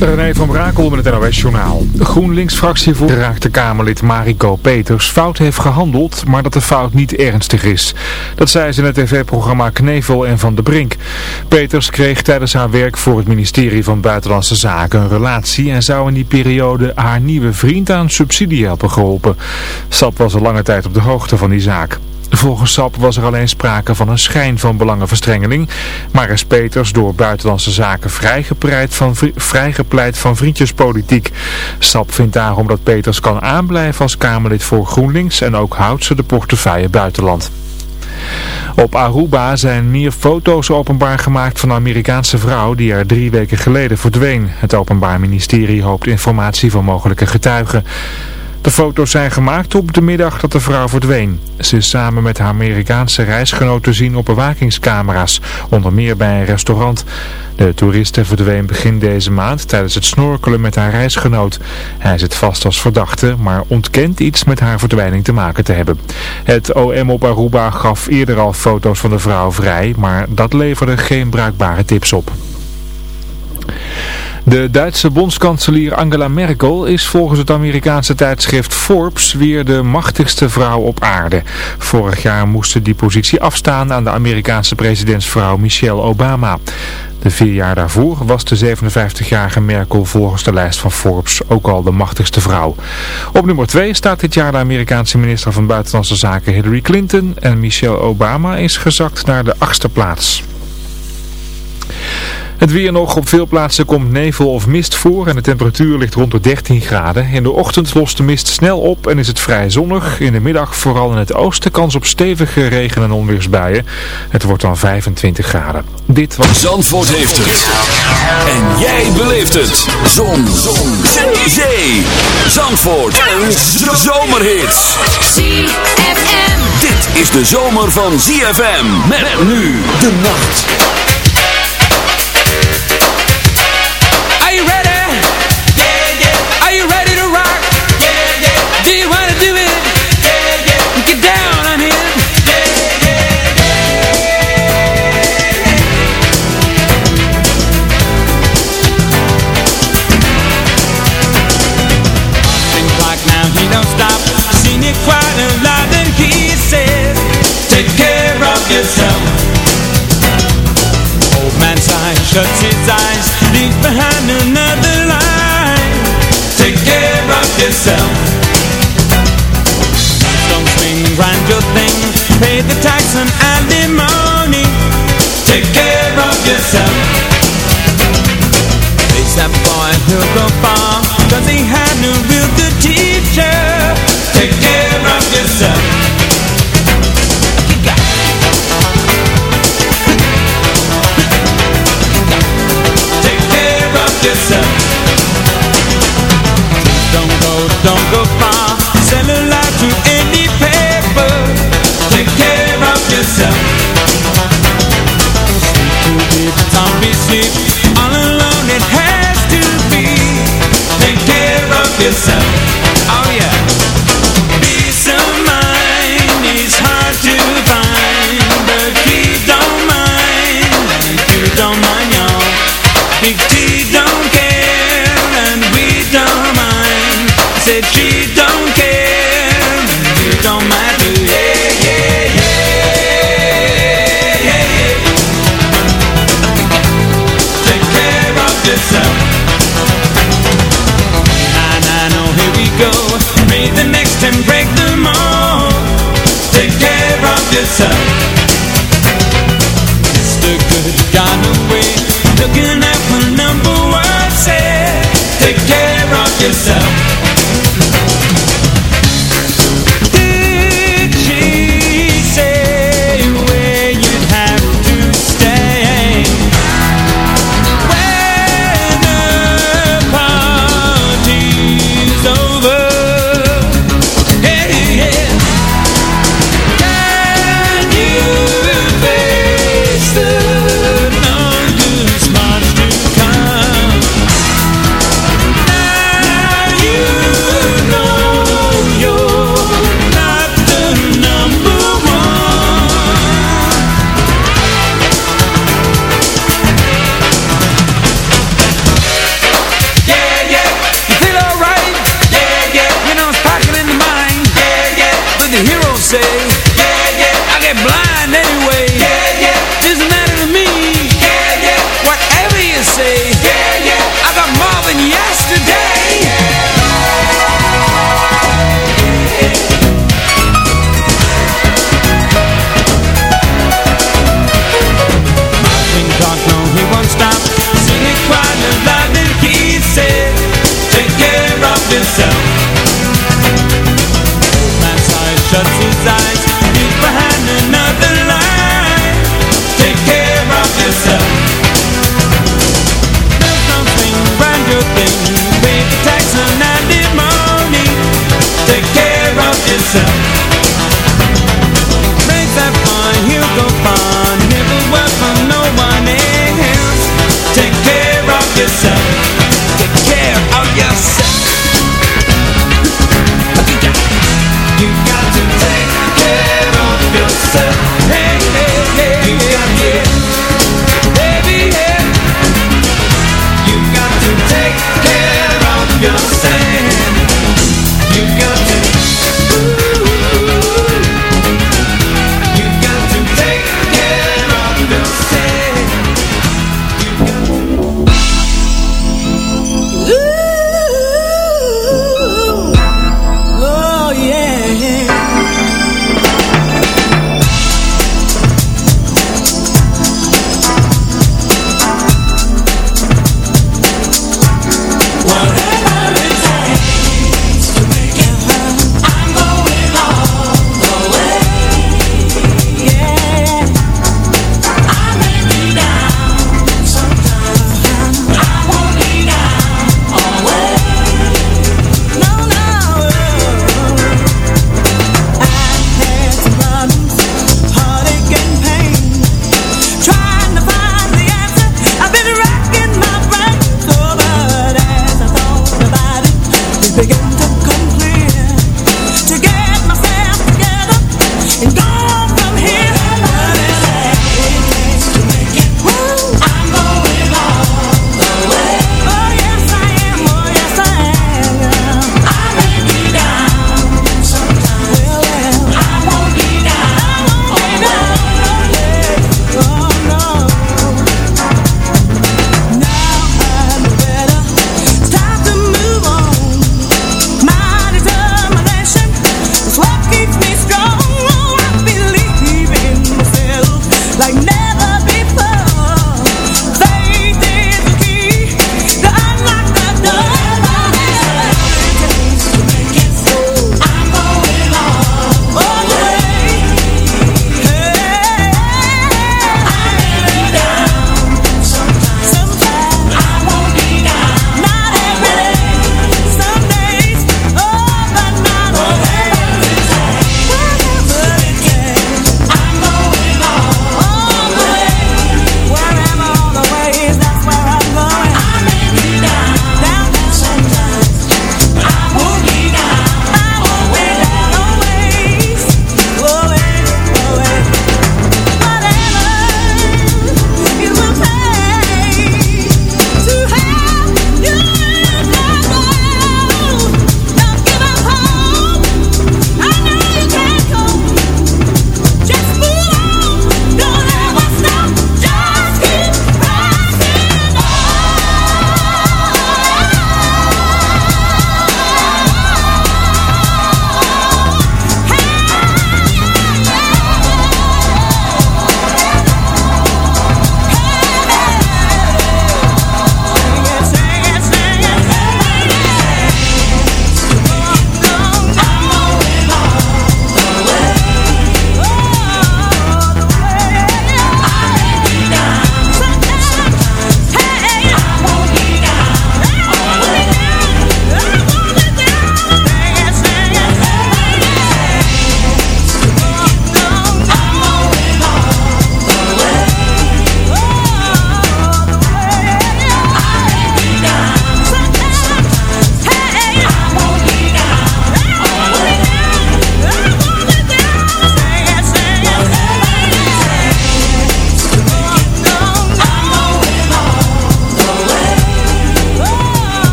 René van Brakel met het NOS-journaal. GroenLinks-fractievoorzitter raakte Kamerlid Mariko Peters fout heeft gehandeld, maar dat de fout niet ernstig is. Dat zei ze in het tv-programma Knevel en Van de Brink. Peters kreeg tijdens haar werk voor het ministerie van Buitenlandse Zaken een relatie en zou in die periode haar nieuwe vriend aan subsidie hebben geholpen. Sap was al lange tijd op de hoogte van die zaak. Volgens SAP was er alleen sprake van een schijn van belangenverstrengeling, maar is Peters door buitenlandse zaken vrijgepleit van, vrijgepleit van vriendjespolitiek. SAP vindt daarom dat Peters kan aanblijven als Kamerlid voor GroenLinks en ook houdt ze de portefeuille buitenland. Op Aruba zijn meer foto's openbaar gemaakt van een Amerikaanse vrouw die er drie weken geleden verdween. Het Openbaar Ministerie hoopt informatie van mogelijke getuigen. De foto's zijn gemaakt op de middag dat de vrouw verdween. Ze is samen met haar Amerikaanse reisgenoot te zien op bewakingscamera's, onder meer bij een restaurant. De toeriste verdween begin deze maand tijdens het snorkelen met haar reisgenoot. Hij zit vast als verdachte, maar ontkent iets met haar verdwijning te maken te hebben. Het OM op Aruba gaf eerder al foto's van de vrouw vrij, maar dat leverde geen bruikbare tips op. De Duitse bondskanselier Angela Merkel is volgens het Amerikaanse tijdschrift Forbes weer de machtigste vrouw op aarde. Vorig jaar moest ze die positie afstaan aan de Amerikaanse presidentsvrouw Michelle Obama. De vier jaar daarvoor was de 57-jarige Merkel volgens de lijst van Forbes ook al de machtigste vrouw. Op nummer 2 staat dit jaar de Amerikaanse minister van Buitenlandse Zaken Hillary Clinton en Michelle Obama is gezakt naar de achtste plaats. Het weer nog. Op veel plaatsen komt nevel of mist voor en de temperatuur ligt rond de 13 graden. In de ochtend lost de mist snel op en is het vrij zonnig. In de middag vooral in het oosten kans op stevige regen- en onweersbuien. Het wordt dan 25 graden. Dit was... Zandvoort heeft het. En jij beleeft het. Zon. Zon. Zee. Zee. Zandvoort. Een zomerhit. ZFM. Dit is de zomer van ZFM. Met nu de nacht. Shuts his eyes, leaves behind another line. Take care of yourself. Don't swing, grind your thing, pay the tax and alimony. Take care of yourself. Face that boy, he'll go far, cause he had no real good teacher. Take care of yourself. Yourself. Don't go, don't go far. Sell a lie to any paper. Take care of yourself. Sleep to the zombie sleep. All alone it has to be. Take care of yourself. Don't care and we don't mind. I said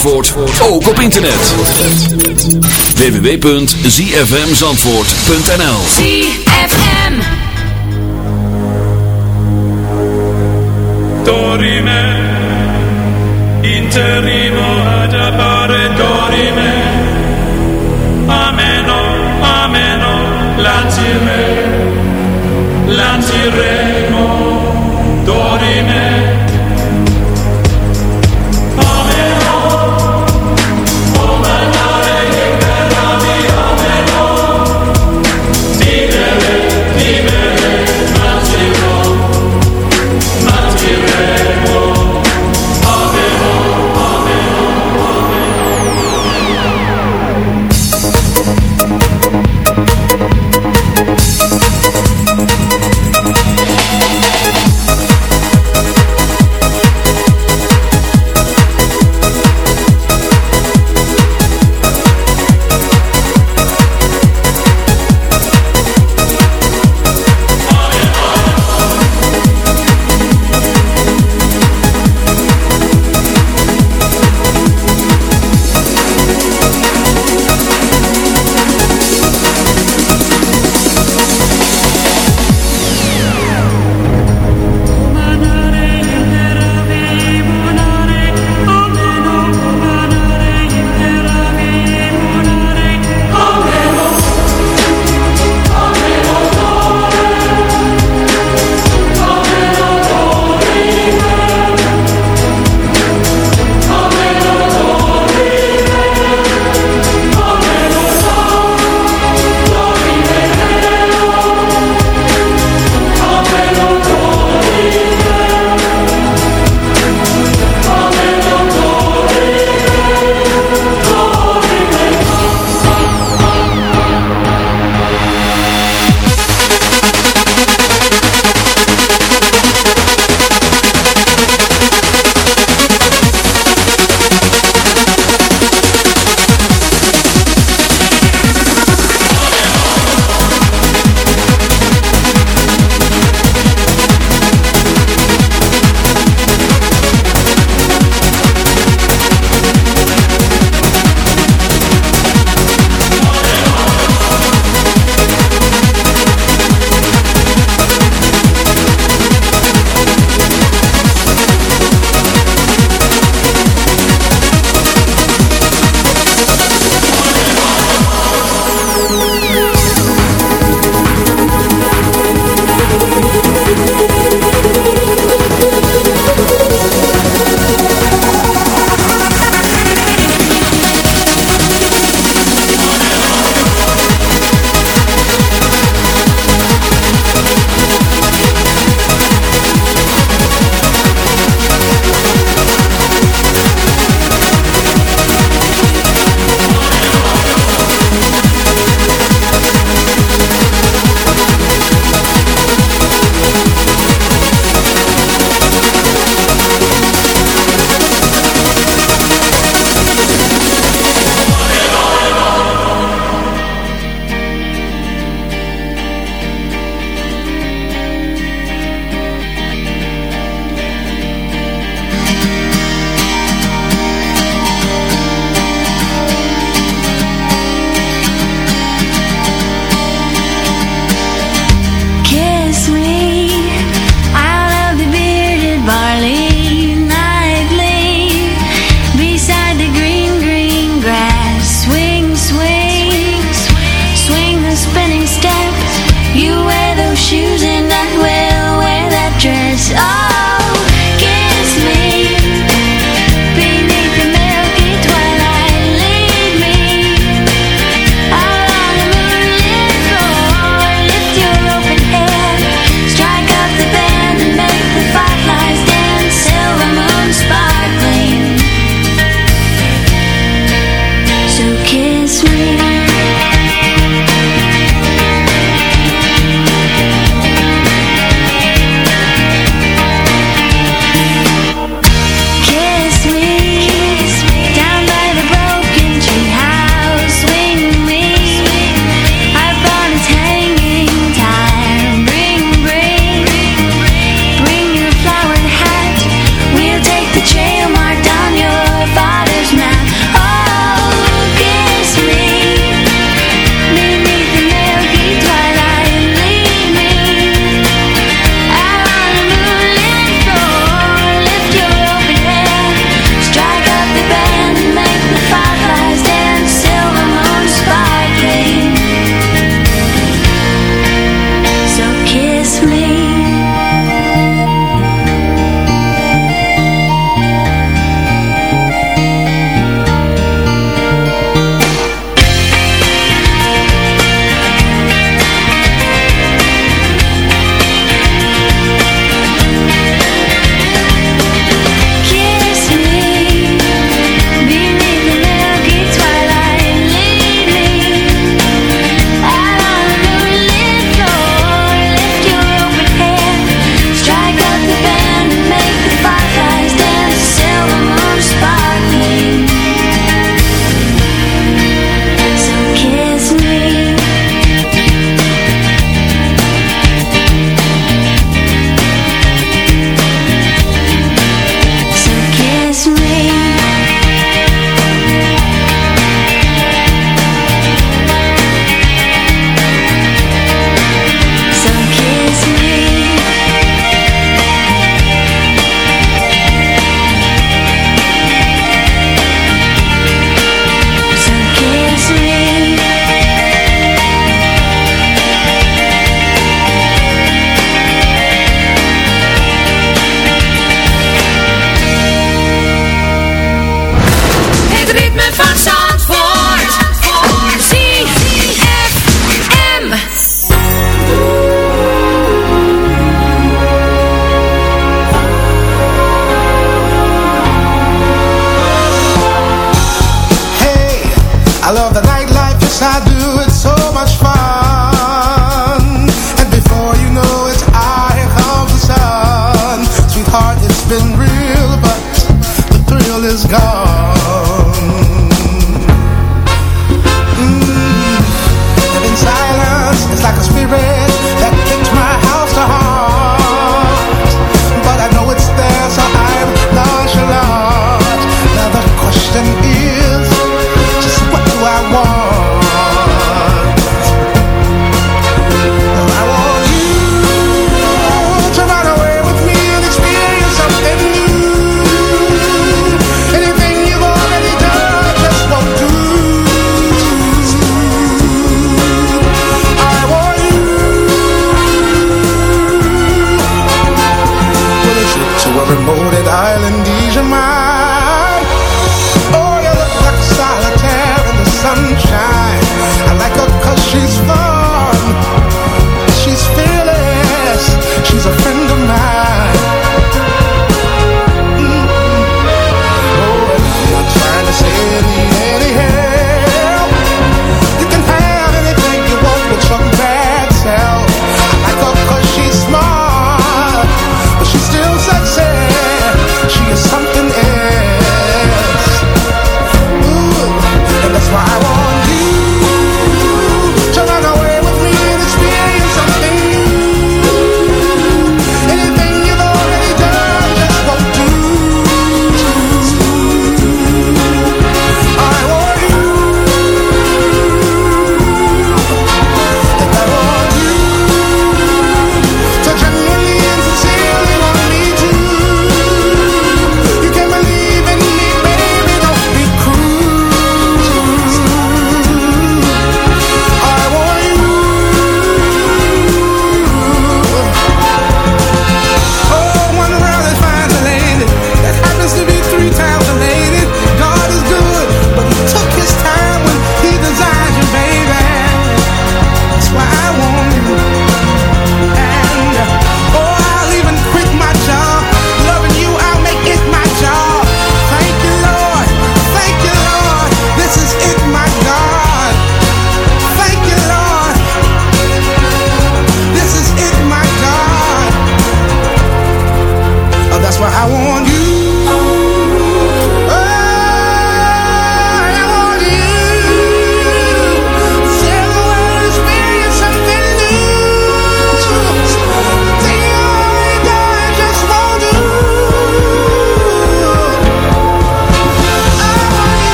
Zandvoort ook op internet. www.zfmzandvoort.nl ZFM Dorime Interimo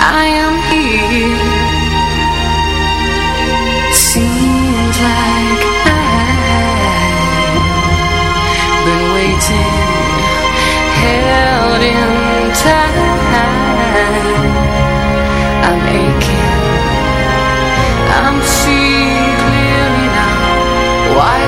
I am here. Seems like I've been waiting Held in time I'm aching. I'm seeing clearly now. Why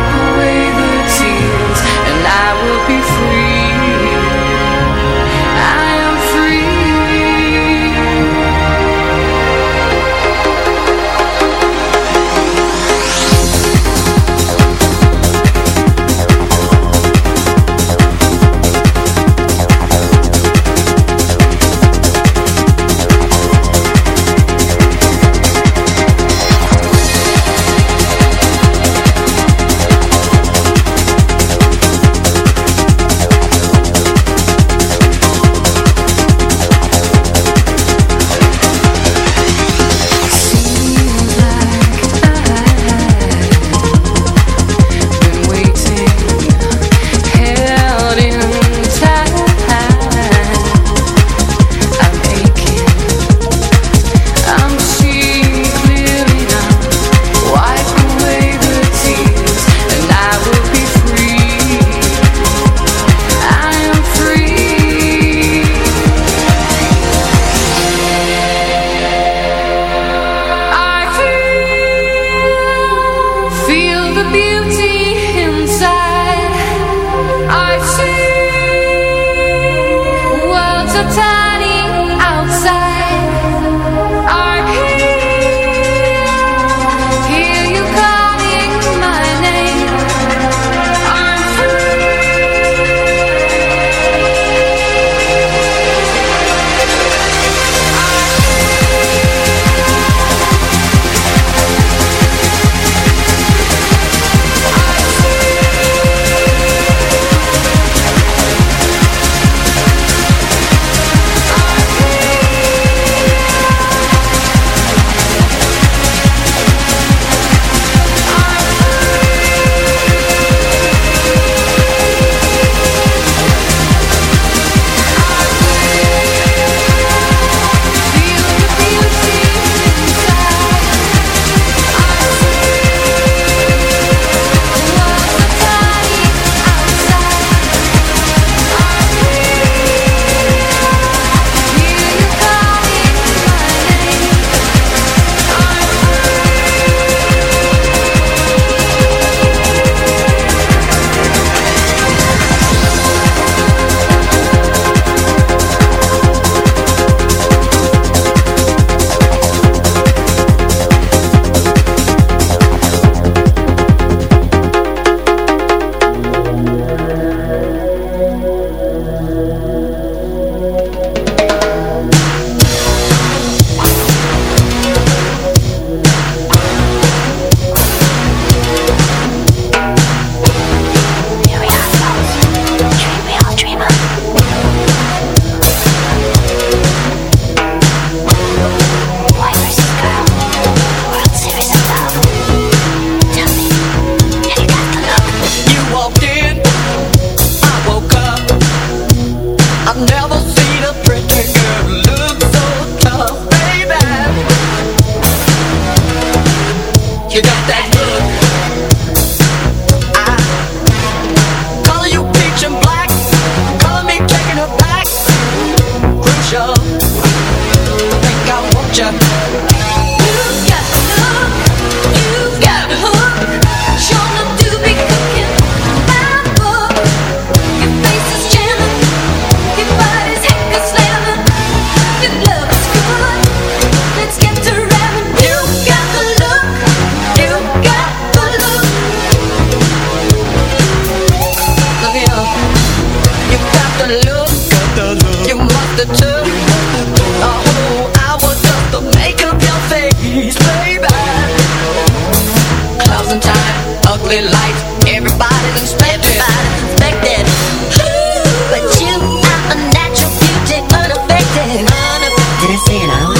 saying I